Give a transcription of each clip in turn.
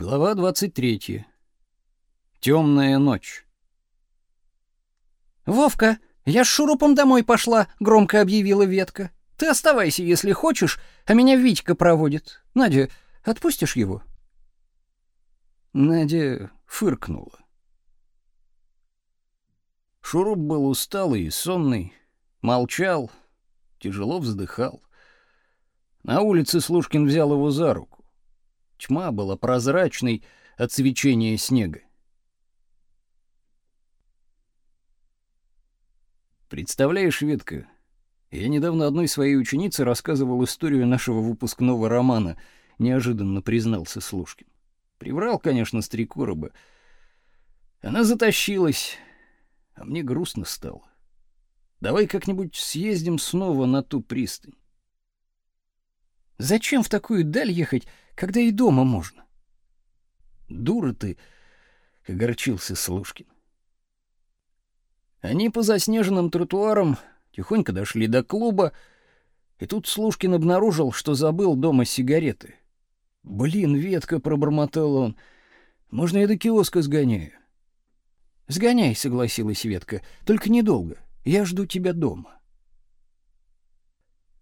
Глава 23. Темная ночь. «Вовка, я с шурупом домой пошла», — громко объявила ветка. «Ты оставайся, если хочешь, а меня Витька проводит. Надя, отпустишь его?» Надя фыркнула. Шуруп был усталый и сонный, молчал, тяжело вздыхал. На улице Слушкин взял его за руку. Тьма была прозрачной от свечения снега. Представляешь, Ветка, я недавно одной своей ученице рассказывал историю нашего выпускного романа, неожиданно признался Слушкин. Приврал, конечно, с три. Она затащилась, а мне грустно стало. Давай как-нибудь съездим снова на ту пристань. Зачем в такую даль ехать, когда и дома можно? Дура ты, огорчился Слушкин. Они по заснеженным тротуарам тихонько дошли до клуба, и тут Слушкин обнаружил, что забыл дома сигареты. «Блин, ветка!» — пробормотал он. «Можно я до киоска сгоняю?» «Сгоняй», — согласилась ветка, — «только недолго. Я жду тебя дома».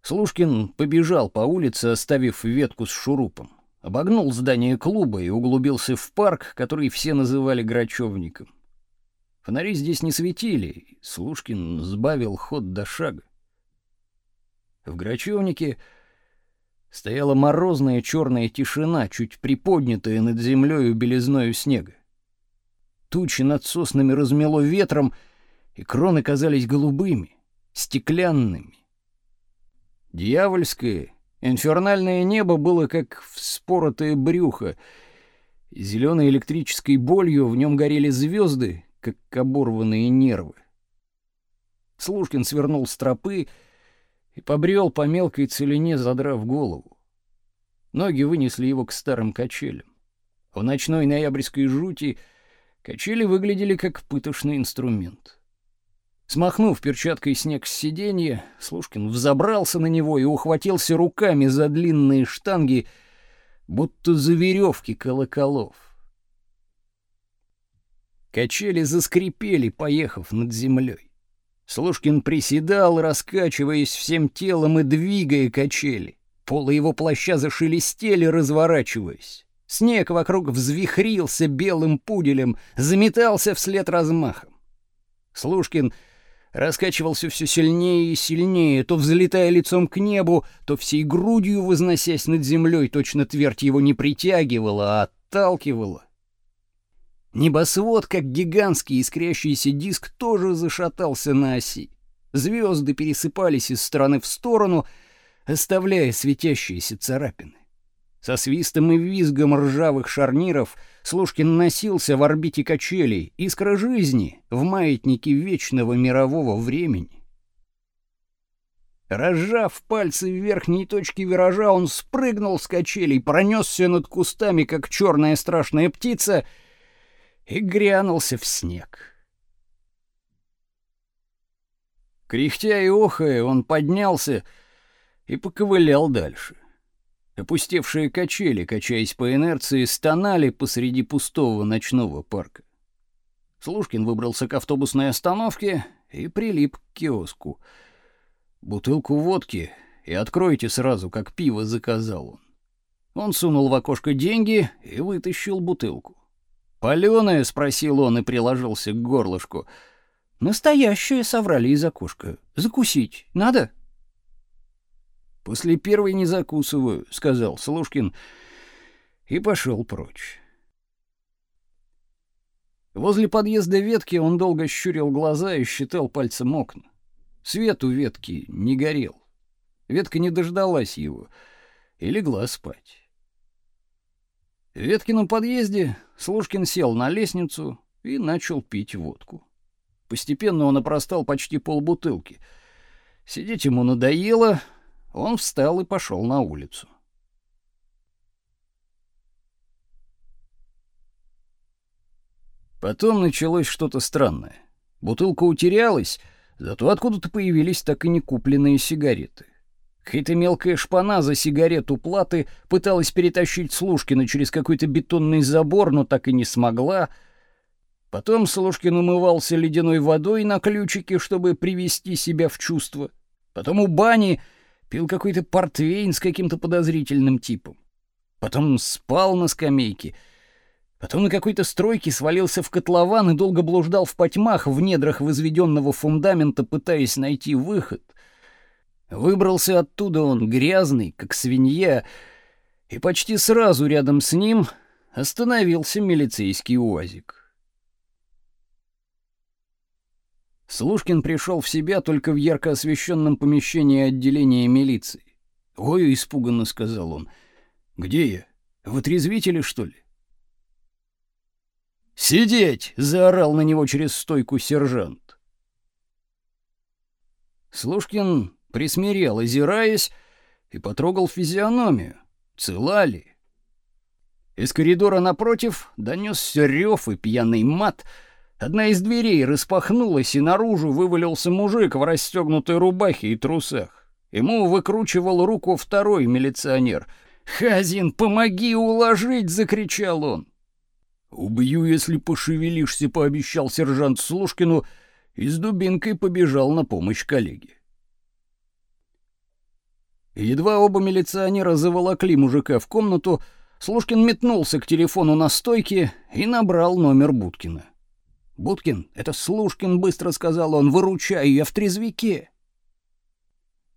Слушкин побежал по улице, оставив ветку с шурупом. Обогнул здание клуба и углубился в парк, который все называли Грачевником. Фонари здесь не светили, и Слушкин сбавил ход до шага. В Грачевнике стояла морозная черная тишина, чуть приподнятая над землей белизною снега. Тучи над соснами размело ветром, и кроны казались голубыми, стеклянными. Дьявольское, инфернальное небо было как вспоротое брюхо. Зеленой электрической болью в нем горели звезды, как оборванные нервы. Слушкин свернул с тропы и побрел по мелкой целине, задрав голову. Ноги вынесли его к старым качелям. В ночной ноябрьской жути качели выглядели как пытошный инструмент. Смахнув перчаткой снег с сиденья, Слушкин взобрался на него и ухватился руками за длинные штанги, будто за веревки колоколов. Качели заскрипели, поехав над землей. Слушкин приседал, раскачиваясь всем телом и двигая качели. Полы его плаща зашелестели, разворачиваясь. Снег вокруг взвихрился белым пуделем, заметался вслед размахом. Слушкин раскачивался все сильнее и сильнее, то взлетая лицом к небу, то всей грудью возносясь над землей, точно твердь его не притягивала, а отталкивала. Небосвод, как гигантский искрящийся диск, тоже зашатался на оси. Звезды пересыпались из стороны в сторону, оставляя светящиеся царапины. Со свистом и визгом ржавых шарниров Слушкин носился в орбите качелей, искра жизни в маятнике вечного мирового времени. Разжав пальцы в верхней точке виража, он спрыгнул с качелей, пронесся над кустами, как черная страшная птица, и грянулся в снег. Кряхтя и охая, он поднялся и поковылял дальше. Опустевшие качели, качаясь по инерции, стонали посреди пустого ночного парка. Слушкин выбрался к автобусной остановке и прилип к киоску. Бутылку водки и откройте сразу, как пиво заказал он. Он сунул в окошко деньги и вытащил бутылку. «Палёная?» — спросил он и приложился к горлышку. «Настоящее», — соврали из окошка. «Закусить надо?» После первой не закусываю, сказал Слушкин и пошел прочь. Возле подъезда ветки он долго щурил глаза и считал пальцем окна. Свет у ветки не горел. Ветка не дождалась его и легла спать. В Веткином подъезде Слушкин сел на лестницу и начал пить водку. Постепенно он опростал почти полбутылки. Сидеть ему надоело, он встал и пошел на улицу. Потом началось что-то странное. Бутылка утерялась, зато откуда-то появились так и не купленные сигареты. Какая-то мелкая шпана за сигарету платы пыталась перетащить Слушкина через какой-то бетонный забор, но так и не смогла. Потом Слушкин умывался ледяной водой на ключике, чтобы привести себя в чувство. Потом у бани пил какой-то портвейн с каким-то подозрительным типом. Потом спал на скамейке. Потом на какой-то стройке свалился в котлован и долго блуждал в потьмах в недрах возведенного фундамента, пытаясь найти выход — Выбрался оттуда он грязный, как свинья, и почти сразу рядом с ним остановился милицейский УАЗик. Слушкин пришел в себя только в ярко освещенном помещении отделения милиции. «Ой», — испуганно сказал он, — «где я? В отрезвителе, что ли?» «Сидеть!» — заорал на него через стойку сержант. Слушкин присмирел, озираясь, и потрогал физиономию. Цела ли? Из коридора напротив донесся рев и пьяный мат. Одна из дверей распахнулась, и наружу вывалился мужик в расстегнутой рубахе и трусах. Ему выкручивал руку второй милиционер. «Хазин, помоги уложить!» — закричал он. «Убью, если пошевелишься», — пообещал сержант Слушкину и с дубинкой побежал на помощь коллеге. Едва оба милиционера заволокли мужика в комнату, Слушкин метнулся к телефону на стойке и набрал номер Будкина. «Будкин, это Слушкин», — быстро сказал он, — «выручай, я в трезвике».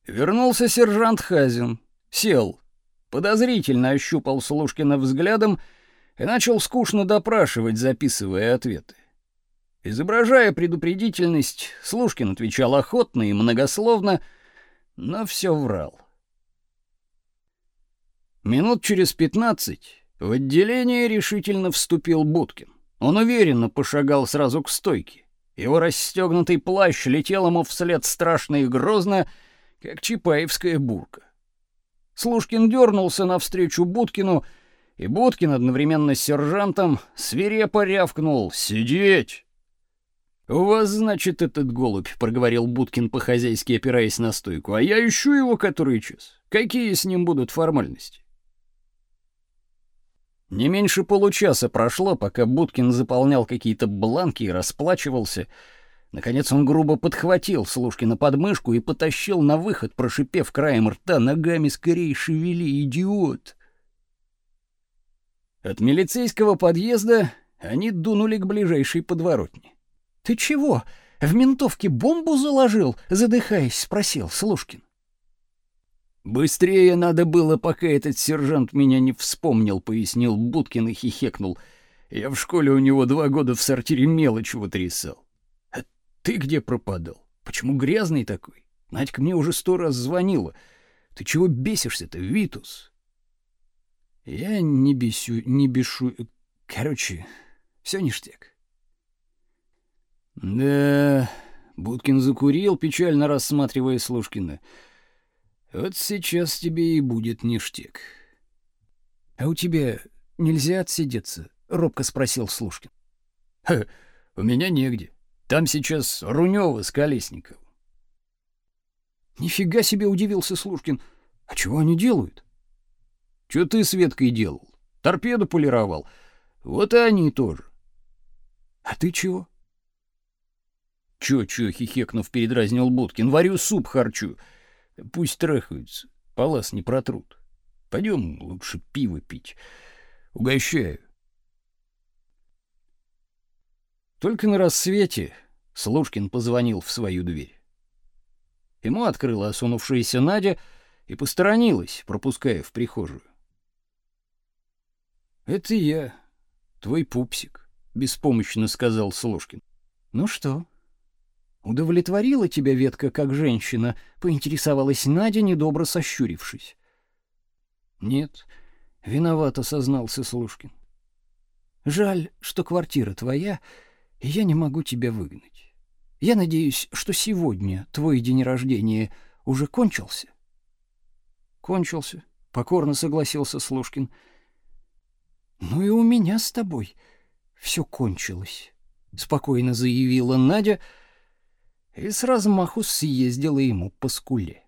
Вернулся сержант Хазин, сел, подозрительно ощупал Слушкина взглядом и начал скучно допрашивать, записывая ответы. Изображая предупредительность, Слушкин отвечал охотно и многословно, но все врал. Минут через пятнадцать в отделение решительно вступил Будкин. Он уверенно пошагал сразу к стойке. Его расстегнутый плащ летел ему вслед страшно и грозно, как чапаевская бурка. Слушкин дернулся навстречу Будкину, и Будкин одновременно с сержантом свирепо рявкнул «Сидеть!». «У вас, значит, этот голубь», — проговорил Будкин по-хозяйски, опираясь на стойку, «а я ищу его который час. Какие с ним будут формальности?» Не меньше получаса прошло, пока Будкин заполнял какие-то бланки и расплачивался. Наконец он грубо подхватил Слушкина под мышку и потащил на выход, прошипев краем рта ногами «Скорей шевели, идиот!». От милицейского подъезда они дунули к ближайшей подворотне. «Ты чего, в ментовке бомбу заложил?» — задыхаясь, спросил Слушкин. Быстрее надо было, пока этот сержант меня не вспомнил, пояснил Будкин и хихикнул. Я в школе у него два года в сортире мелочь вытрясал. А ты где пропадал? Почему грязный такой? Надька мне уже сто раз звонила. Ты чего бесишься-то, Витус? Я не бесю, не бешу. Короче, все ништяк. Да, Будкин закурил, печально рассматривая Слушкина. — вот сейчас тебе и будет ништяк. А у тебя нельзя отсидеться? робко спросил Слушкин. У меня негде. Там сейчас Рунёва с Колесниковым. Нифига себе удивился Слушкин. А чего они делают? Что ты с Веткой делал? Торпеду полировал. Вот и они тоже. А ты чего? Чё-чё, хихекнув, передразнил Будкин. Варю суп харчу. Пусть трахаются, палас не протрут. Пойдем лучше пиво пить. Угощаю. Только на рассвете Слушкин позвонил в свою дверь. Ему открыла осунувшаяся Надя и посторонилась, пропуская в прихожую. «Это я, твой пупсик», — беспомощно сказал Слушкин. «Ну что, Удовлетворила тебя ветка как женщина, поинтересовалась Надя, недобро сощурившись. Нет, виновато сознался Слушкин. Жаль, что квартира твоя, и я не могу тебя выгнать. Я надеюсь, что сегодня твой день рождения уже кончился. Кончился, покорно согласился Слушкин. Ну и у меня с тобой все кончилось, спокойно заявила Надя и с размаху съездила ему по скуле.